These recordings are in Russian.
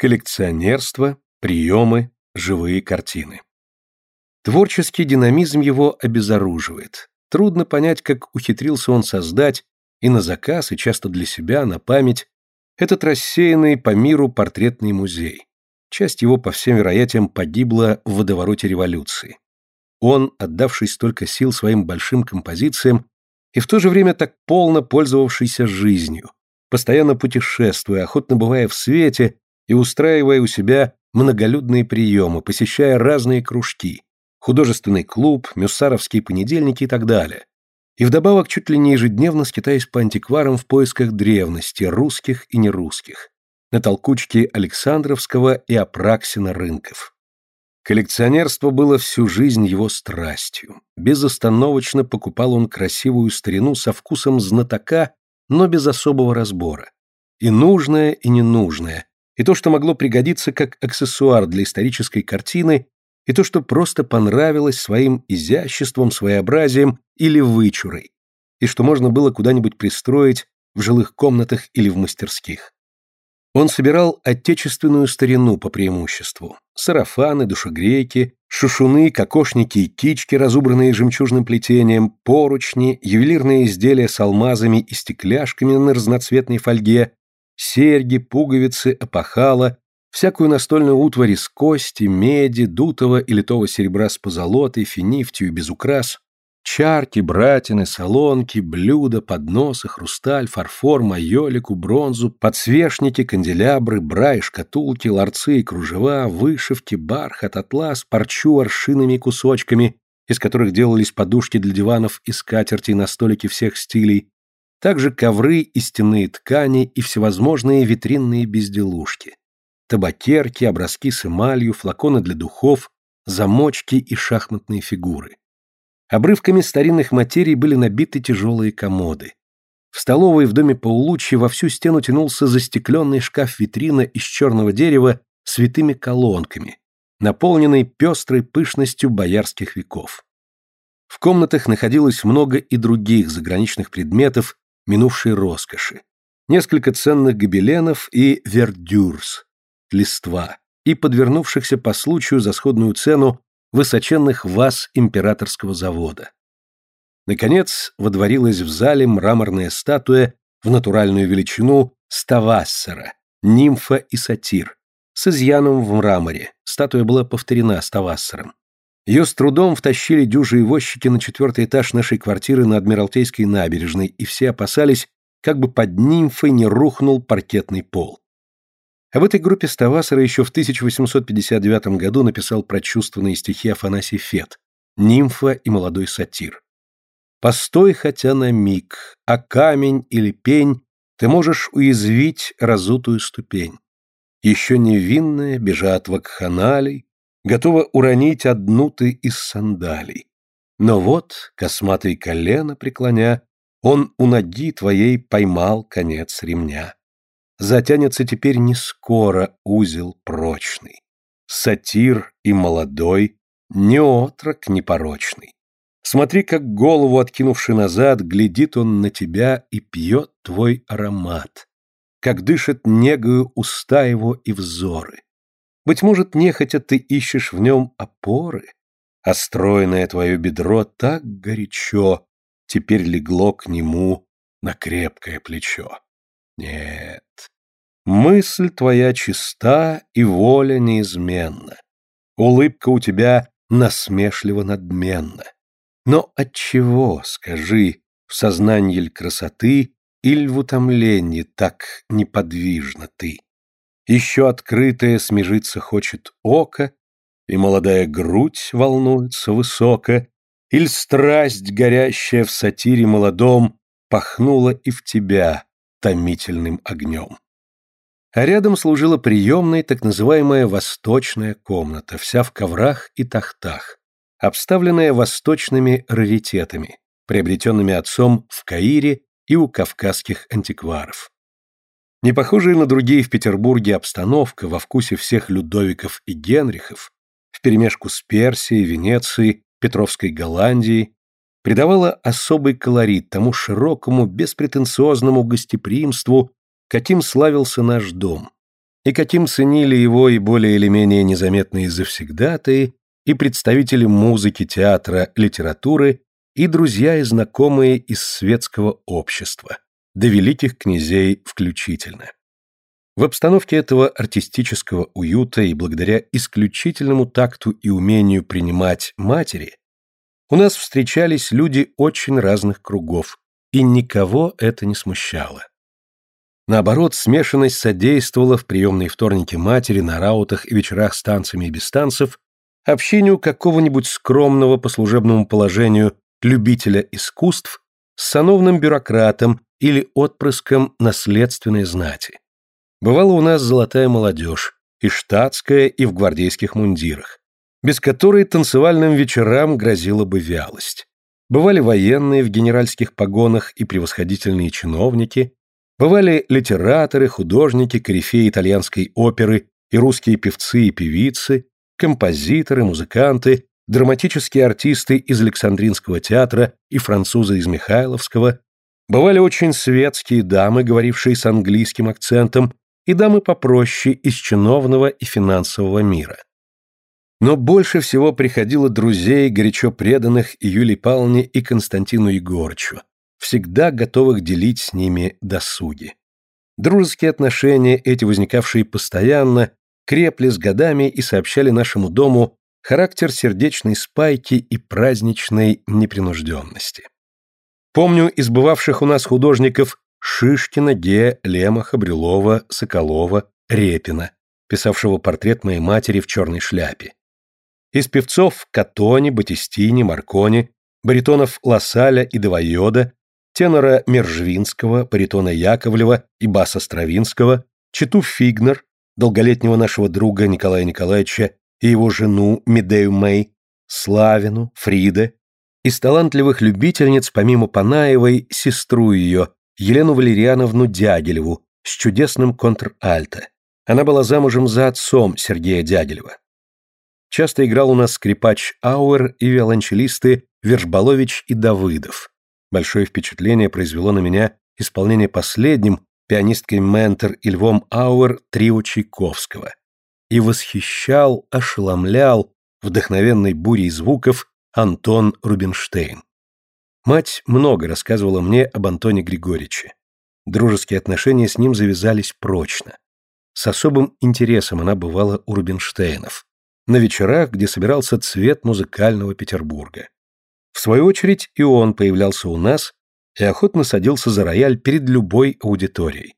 коллекционерство, приемы, живые картины. Творческий динамизм его обезоруживает. Трудно понять, как ухитрился он создать и на заказ, и часто для себя, на память, этот рассеянный по миру портретный музей. Часть его, по всем вероятиям, погибла в водовороте революции. Он, отдавший столько сил своим большим композициям, и в то же время так полно пользовавшийся жизнью, постоянно путешествуя, охотно бывая в свете и устраивая у себя многолюдные приемы, посещая разные кружки, художественный клуб, мюссаровские понедельники и так далее. И вдобавок чуть ли не ежедневно скитаясь по антикварам в поисках древности, русских и нерусских, на толкучке Александровского и Апраксина рынков. Коллекционерство было всю жизнь его страстью. Безостановочно покупал он красивую старину со вкусом знатока, но без особого разбора. И нужное, и ненужное, и то, что могло пригодиться как аксессуар для исторической картины, и то, что просто понравилось своим изяществом, своеобразием или вычурой, и что можно было куда-нибудь пристроить в жилых комнатах или в мастерских. Он собирал отечественную старину по преимуществу. Сарафаны, душегрейки, шушуны, кокошники и кички, разубранные жемчужным плетением, поручни, ювелирные изделия с алмазами и стекляшками на разноцветной фольге, серьги, пуговицы, опахала, всякую настольную утварь из кости, меди, дутого и литого серебра с позолотой, финифтью и без украс, Чарки, братины, солонки, блюда, подносы, хрусталь, фарфор, майолику, бронзу, подсвечники, канделябры, бра и шкатулки, ларцы и кружева, вышивки, бархат, атлас, парчу аршинами и кусочками, из которых делались подушки для диванов и скатерти на столике всех стилей, также ковры и стенные ткани и всевозможные витринные безделушки, табакерки, образки с эмалью, флаконы для духов, замочки и шахматные фигуры. Обрывками старинных материй были набиты тяжелые комоды. В столовой в доме Паулуччи во всю стену тянулся застекленный шкаф-витрина из черного дерева с витыми колонками, наполненный пестрой пышностью боярских веков. В комнатах находилось много и других заграничных предметов минувшей роскоши. Несколько ценных гобеленов и вердюрс, листва, и подвернувшихся по случаю за сходную цену высоченных ваз императорского завода. Наконец, водворилась в зале мраморная статуя в натуральную величину Ставассера, нимфа и сатир, с изъяном в мраморе. Статуя была повторена Ставассером. Ее с трудом втащили дюжи и возчики на четвертый этаж нашей квартиры на Адмиралтейской набережной, и все опасались, как бы под нимфой не рухнул паркетный пол. Об этой группе Ставасера еще в 1859 году написал прочувственные стихи Афанасий Фет «Нимфа и молодой сатир». «Постой хотя на миг, а камень или пень ты можешь уязвить разутую ступень. Еще невинная, бежа от вакханалей, готова уронить одну ты из сандалий. Но вот, косматый колено преклоня, он у ноги твоей поймал конец ремня затянется теперь не скоро узел прочный. Сатир и молодой, не отрок непорочный. Смотри, как голову откинувши назад, глядит он на тебя и пьет твой аромат, как дышит негою уста его и взоры. Быть может, нехотя ты ищешь в нем опоры, а стройное твое бедро так горячо теперь легло к нему на крепкое плечо. Нет, мысль твоя чиста и воля неизменна. Улыбка у тебя насмешливо надменна. Но от чего, скажи, в сознании ль красоты или в утомлении так неподвижно ты? Еще открытое смежиться хочет око, и молодая грудь волнуется высоко, или страсть, горящая в сатире молодом, пахнула и в тебя томительным огнем. А рядом служила приемной так называемая восточная комната, вся в коврах и тахтах, обставленная восточными раритетами, приобретенными отцом в Каире и у кавказских антикваров. Не похожая на другие в Петербурге обстановка во вкусе всех Людовиков и Генрихов, вперемешку с Персией, Венецией, Петровской Голландией, придавала особый колорит тому широкому, беспретенциозному гостеприимству, каким славился наш дом. и каким ценили его и более или менее незаметные завсегдатые, и представители музыки, театра, литературы, и друзья и знакомые из светского общества, до великих князей включительно. В обстановке этого артистического уюта и благодаря исключительному такту и умению принимать матери, у нас встречались люди очень разных кругов, и никого это не смущало. Наоборот, смешанность содействовала в приемной вторнике матери на раутах и вечерах с танцами и без танцев общению какого-нибудь скромного по служебному положению любителя искусств с сановным бюрократом или отпрыском наследственной знати. Бывала у нас золотая молодежь, и штатская, и в гвардейских мундирах, без которой танцевальным вечерам грозила бы вялость. Бывали военные в генеральских погонах и превосходительные чиновники, бывали литераторы, художники, корифеи итальянской оперы и русские певцы и певицы, композиторы, музыканты, драматические артисты из Александринского театра и французы из Михайловского, бывали очень светские дамы, говорившие с английским акцентом, и дамы попроще из чиновного и финансового мира. Но больше всего приходило друзей, горячо преданных и Юлии Павловне и Константину Егорычу, всегда готовых делить с ними досуги. Дружеские отношения, эти возникавшие постоянно, крепли с годами и сообщали нашему дому характер сердечной спайки и праздничной непринужденности. Помню из бывавших у нас художников Шишкина, Ге, Лемаха, Брюлова, Соколова, Репина, писавшего портрет моей матери в черной шляпе. Из певцов Катони, Батистини, Маркони, баритонов Лассаля и Девайода, тенора Мержвинского, баритона Яковлева и баса Стравинского, читу Фигнер, долголетнего нашего друга Николая Николаевича и его жену Медею Мэй, Славину, Фриде, из талантливых любительниц, помимо Панаевой, сестру ее, Елену Валерьяновну Дягилеву с чудесным контр-альто. Она была замужем за отцом Сергея Дягилева. Часто играл у нас скрипач Ауэр и виолончелисты Вершбалович и Давыдов. Большое впечатление произвело на меня исполнение последним пианисткой Ментер и Львом Ауэр трио Чайковского. И восхищал, ошеломлял вдохновенной бурей звуков Антон Рубинштейн. Мать много рассказывала мне об Антоне Григорьевиче. Дружеские отношения с ним завязались прочно. С особым интересом она бывала у Рубинштейнов, на вечерах, где собирался цвет музыкального Петербурга. В свою очередь и он появлялся у нас и охотно садился за рояль перед любой аудиторией.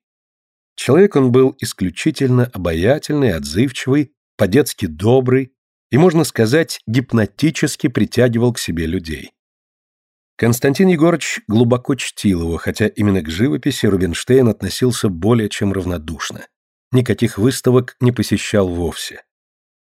Человек он был исключительно обаятельный, отзывчивый, по-детски добрый и, можно сказать, гипнотически притягивал к себе людей. Константин Егорович глубоко чтил его, хотя именно к живописи Рубинштейн относился более чем равнодушно. Никаких выставок не посещал вовсе.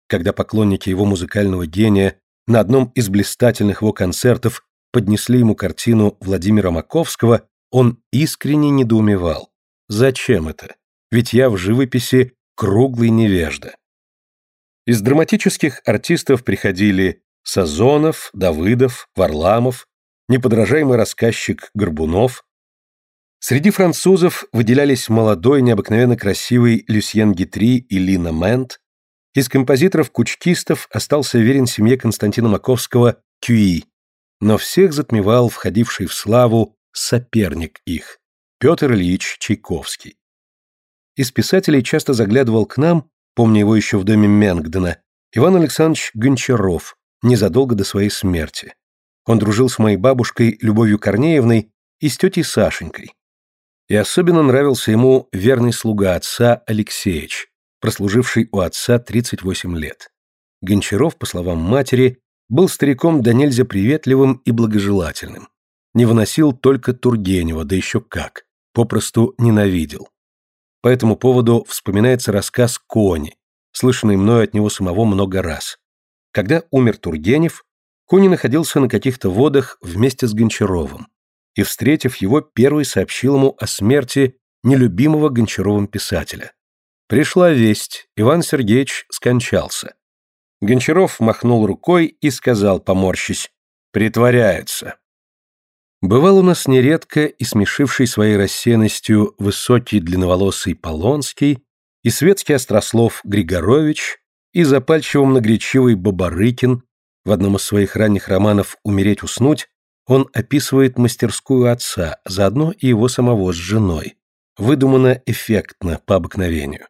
Когда поклонники его музыкального гения на одном из блистательных его концертов поднесли ему картину Владимира Маковского, он искренне недоумевал. Зачем это? Ведь я в живописи круглый невежда. Из драматических артистов приходили Сазонов, Давыдов, Варламов, неподражаемый рассказчик Горбунов. Среди французов выделялись молодой, необыкновенно красивый Люсьен Гитри и Лина Мент. Из композиторов-кучкистов остался верен семье Константина Маковского Кюи, но всех затмевал входивший в славу соперник их, Петр Ильич Чайковский. Из писателей часто заглядывал к нам, помня его еще в доме Менгдена, Иван Александрович Гончаров, незадолго до своей смерти. Он дружил с моей бабушкой Любовью Корнеевной и с тетей Сашенькой. И особенно нравился ему верный слуга отца Алексеевич, прослуживший у отца 38 лет. Гончаров, по словам матери, был стариком да нельзя приветливым и благожелательным. Не выносил только Тургенева, да еще как. Попросту ненавидел. По этому поводу вспоминается рассказ «Кони», слышанный мною от него самого много раз. Когда умер Тургенев, Кони находился на каких-то водах вместе с Гончаровым, и, встретив его, первый сообщил ему о смерти нелюбимого Гончаровым писателя. Пришла весть, Иван Сергеевич скончался. Гончаров махнул рукой и сказал, поморщись, «Притворяются». Бывал у нас нередко и смешивший своей рассеянностью высокий длинноволосый Полонский, и светский острослов Григорович, и запальчиво многречивый Бабарыкин, в одном из своих ранних романов «Умереть, уснуть» он описывает мастерскую отца, заодно и его самого с женой. Выдумано эффектно, по обыкновению.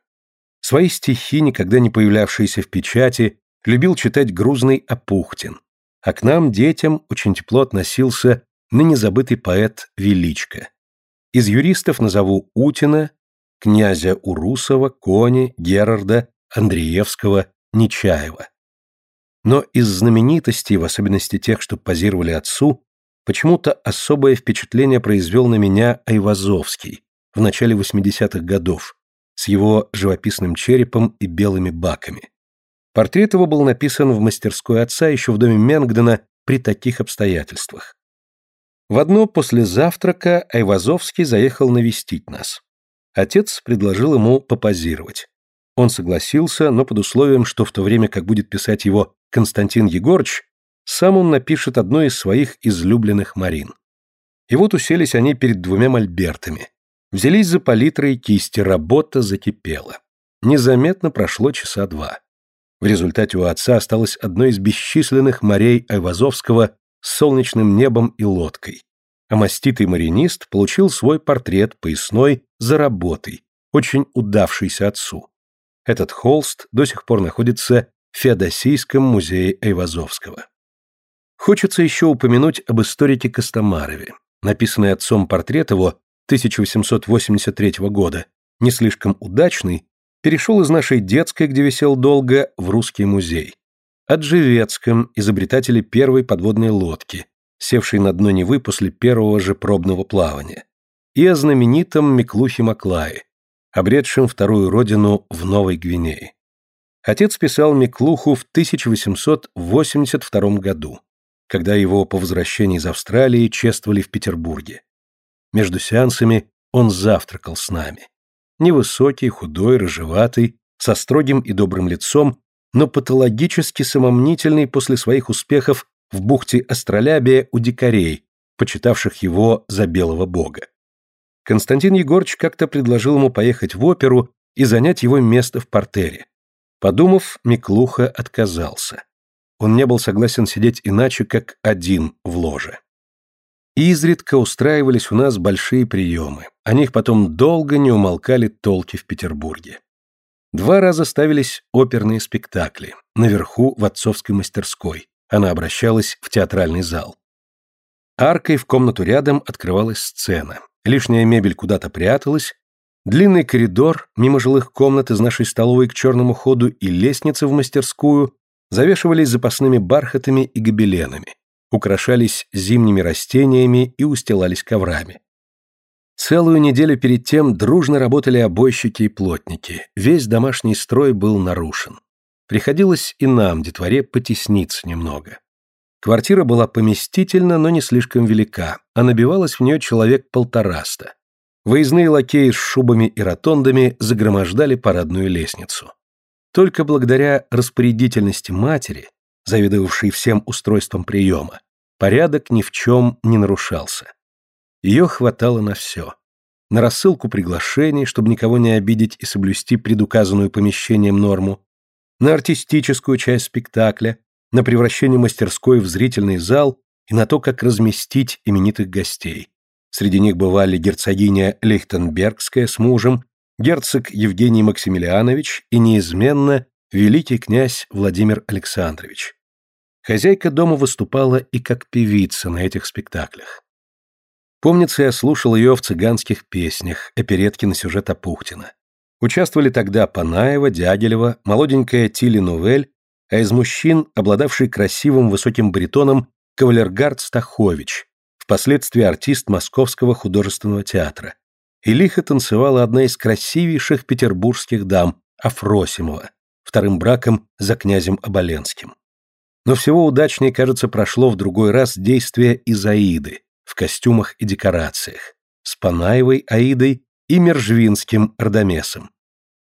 Свои стихи, никогда не появлявшиеся в печати, любил читать грузный Апухтин. А к нам, детям, очень тепло относился ныне забытый поэт Величко. Из юристов назову Утина, князя Урусова, Кони, Герарда, Андреевского, Нечаева. Но из знаменитостей, в особенности тех, что позировали отцу, почему-то особое впечатление произвел на меня Айвазовский в начале 80-х годов с его живописным черепом и белыми баками. Портрет его был написан в мастерской отца еще в доме Менгдена при таких обстоятельствах. В одно после завтрака Айвазовский заехал навестить нас. Отец предложил ему попозировать. Он согласился, но под условием, что в то время, как будет писать его Константин Егорыч, сам он напишет одно из своих излюбленных Марин. И вот уселись они перед двумя мольбертами. Взялись за палитры и кисти, работа закипела. Незаметно прошло часа два. В результате у отца осталось одно из бесчисленных морей Айвазовского с солнечным небом и лодкой. А маститый маринист получил свой портрет поясной за работой, очень удавшийся отцу. Этот холст до сих пор находится в Феодосийском музее Айвазовского. Хочется еще упомянуть об историке Костомарове. Написанный отцом портрет его 1883 года, не слишком удачный, перешел из нашей детской, где висел долго, в русский музей. О Джевецком, изобретателе первой подводной лодки, севшей на дно Невы после первого же пробного плавания, и о знаменитом Миклухе Маклае, обретшем вторую родину в Новой Гвинее. Отец писал Миклуху в 1882 году, когда его по возвращении из Австралии чествовали в Петербурге. Между сеансами он завтракал с нами. Невысокий, худой, рыжеватый, со строгим и добрым лицом, но патологически самомнительный после своих успехов в бухте Астролябия у дикарей, почитавших его за белого бога. Константин Егорыч как-то предложил ему поехать в оперу и занять его место в портере. Подумав, Миклуха отказался. Он не был согласен сидеть иначе, как один в ложе. Изредка устраивались у нас большие приемы. О них потом долго не умолкали толки в Петербурге. Два раза ставились оперные спектакли. Наверху, в отцовской мастерской. Она обращалась в театральный зал. Аркой в комнату рядом открывалась сцена. Лишняя мебель куда-то пряталась. Длинный коридор, мимо жилых комнат из нашей столовой к черному ходу и лестницы в мастерскую завешивались запасными бархатами и гобеленами украшались зимними растениями и устилались коврами. Целую неделю перед тем дружно работали обойщики и плотники, весь домашний строй был нарушен. Приходилось и нам, детворе, потесниться немного. Квартира была поместительна, но не слишком велика, а набивалось в нее человек полтораста. Выездные лакеи с шубами и ротондами загромождали парадную лестницу. Только благодаря распорядительности матери заведовавший всем устройством приема, порядок ни в чем не нарушался. Ее хватало на все. На рассылку приглашений, чтобы никого не обидеть и соблюсти предуказанную помещением норму, на артистическую часть спектакля, на превращение мастерской в зрительный зал и на то, как разместить именитых гостей. Среди них бывали герцогиня Лихтенбергская с мужем, герцог Евгений Максимилианович и неизменно великий князь Владимир Александрович. Хозяйка дома выступала и как певица на этих спектаклях. Помнится, я слушал ее в цыганских песнях, оперетки на сюжет Апухтина. Участвовали тогда Панаева, Дягилева, молоденькая Тили Нувель, а из мужчин, обладавший красивым высоким баритоном, кавалергард Стахович, впоследствии артист Московского художественного театра. И лихо танцевала одна из красивейших петербургских дам, Афросимова, вторым браком за князем Оболенским. Но всего удачнее, кажется, прошло в другой раз действие Изаиды в костюмах и декорациях, с Панаевой Аидой и Мержвинским Ардамесом.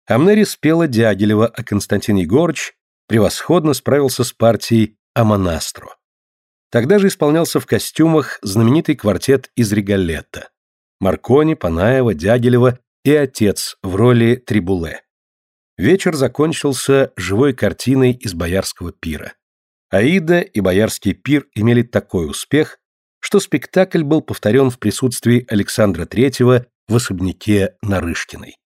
Амнери спела Дягилева, а Константин Егорыч превосходно справился с партией Амонастро. Тогда же исполнялся в костюмах знаменитый квартет из Регалетта. Маркони, Панаева, Дягилева и отец в роли Трибуле. Вечер закончился живой картиной из боярского пира. Аида и боярский пир имели такой успех, что спектакль был повторен в присутствии Александра III в особняке Нарышкиной.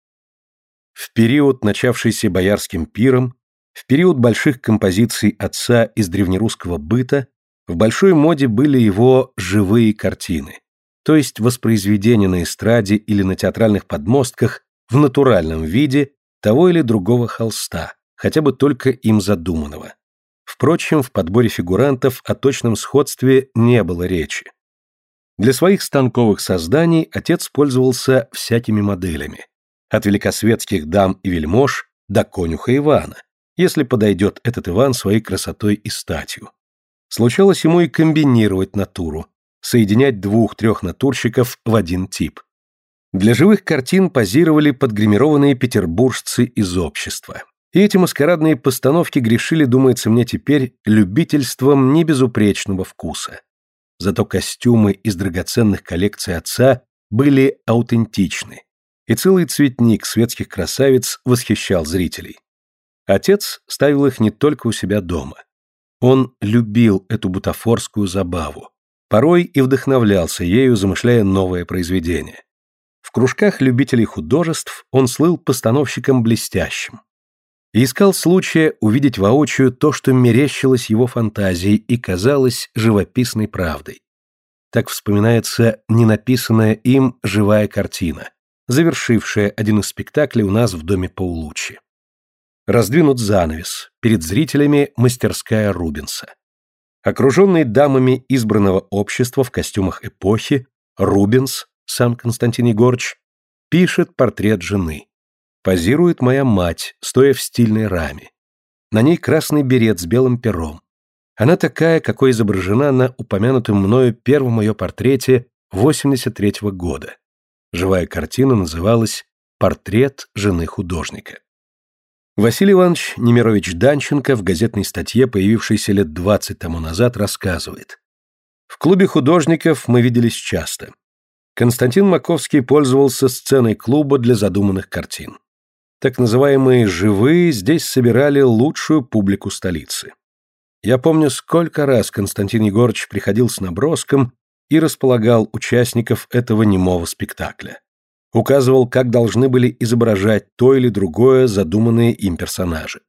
В период, начавшийся боярским пиром, в период больших композиций отца из древнерусского быта, в большой моде были его живые картины, то есть воспроизведения на эстраде или на театральных подмостках в натуральном виде того или другого холста, хотя бы только им задуманного. Впрочем, в подборе фигурантов о точном сходстве не было речи. Для своих станковых созданий отец пользовался всякими моделями, от великосветских дам и вельмож до конюха Ивана, если подойдет этот Иван своей красотой и статью. Случалось ему и комбинировать натуру, соединять двух-трех натурщиков в один тип. Для живых картин позировали подгримированные петербуржцы из общества. И эти маскарадные постановки грешили, думается мне теперь, любительством небезупречного вкуса. Зато костюмы из драгоценных коллекций отца были аутентичны, и целый цветник светских красавиц восхищал зрителей. Отец ставил их не только у себя дома. Он любил эту бутафорскую забаву, порой и вдохновлялся ею, замышляя новое произведение. В кружках любителей художеств он слыл постановщиком блестящим и искал случая увидеть воочию то, что мерещилось его фантазией и казалось живописной правдой. Так вспоминается ненаписанная им живая картина, завершившая один из спектаклей у нас в доме Паулуччи. Раздвинут занавес, перед зрителями мастерская Рубенса. Окруженный дамами избранного общества в костюмах эпохи, Рубенс, сам Константин Егорыч, пишет портрет жены. Позирует моя мать, стоя в стильной раме. На ней красный берет с белым пером. Она такая, какой изображена на упомянутом мною первом ее портрете 83-го года. Живая картина называлась «Портрет жены художника». Василий Иванович Немирович Данченко в газетной статье, появившейся лет 20 тому назад, рассказывает. В клубе художников мы виделись часто. Константин Маковский пользовался сценой клуба для задуманных картин. Так называемые «живые» здесь собирали лучшую публику столицы. Я помню, сколько раз Константин Егорович приходил с наброском и располагал участников этого немого спектакля. Указывал, как должны были изображать то или другое задуманные им персонажи.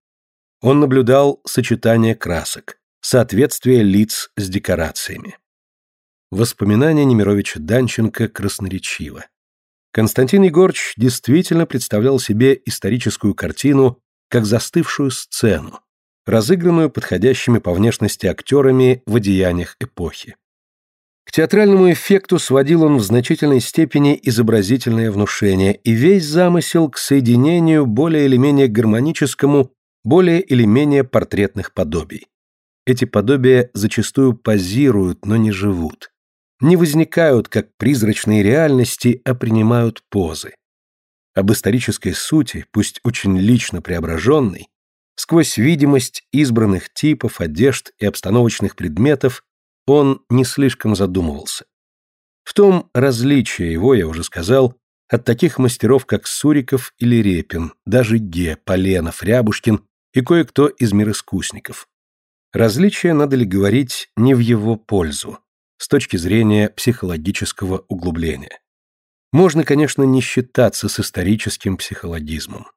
Он наблюдал сочетание красок, соответствие лиц с декорациями. Воспоминания Немировича Данченко красноречиво. Константин Егорыч действительно представлял себе историческую картину как застывшую сцену, разыгранную подходящими по внешности актерами в одеяниях эпохи. К театральному эффекту сводил он в значительной степени изобразительное внушение и весь замысел к соединению более или менее гармоническому, более или менее портретных подобий. Эти подобия зачастую позируют, но не живут не возникают как призрачные реальности, а принимают позы. Об исторической сути, пусть очень лично преображенной, сквозь видимость избранных типов, одежд и обстановочных предметов он не слишком задумывался. В том различие его, я уже сказал, от таких мастеров, как Суриков или Репин, даже Ге, Поленов, Рябушкин и кое-кто из мироискусников. Различие, надо ли говорить, не в его пользу с точки зрения психологического углубления. Можно, конечно, не считаться с историческим психологизмом.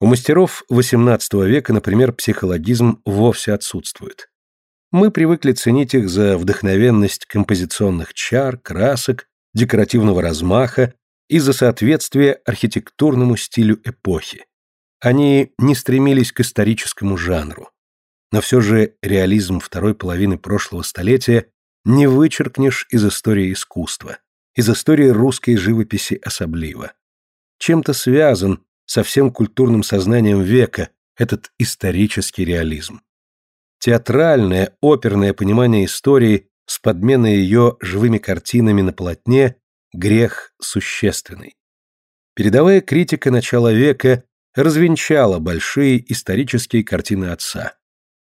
У мастеров XVIII века, например, психологизм вовсе отсутствует. Мы привыкли ценить их за вдохновенность композиционных чар, красок, декоративного размаха и за соответствие архитектурному стилю эпохи. Они не стремились к историческому жанру. Но все же реализм второй половины прошлого столетия не вычеркнешь из истории искусства, из истории русской живописи особливо. Чем-то связан со всем культурным сознанием века этот исторический реализм. Театральное, оперное понимание истории с подменой ее живыми картинами на полотне – грех существенный. Передовая критика начала века развенчала большие исторические картины отца.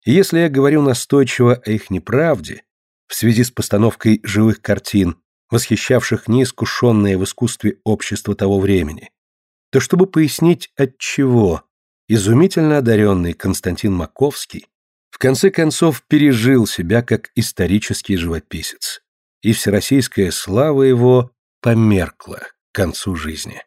И если я говорю настойчиво о их неправде, в связи с постановкой живых картин, восхищавших неискушенное в искусстве общество того времени, то чтобы пояснить от чего, изумительно одаренный Константин Маковский в конце концов пережил себя как исторический живописец, и всероссийская слава его померкла к концу жизни.